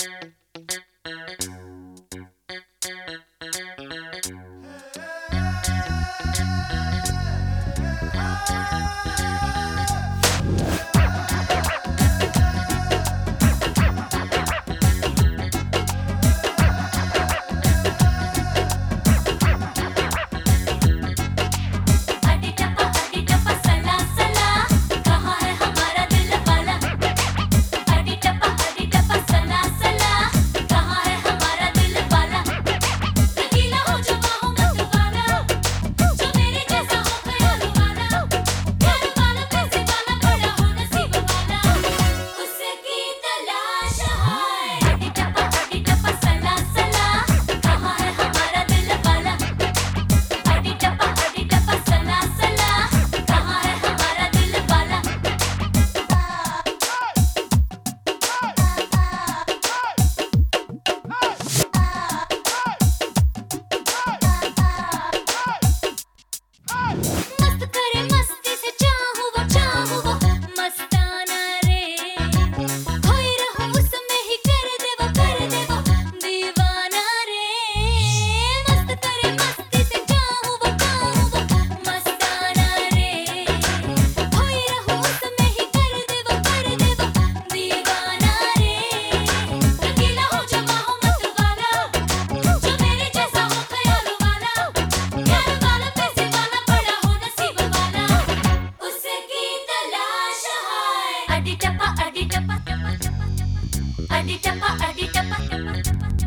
Yeah. Adi cepat, adi cepat, cepat, cepat, cepat. Adi cepat, adi cepat, cepat, cepat.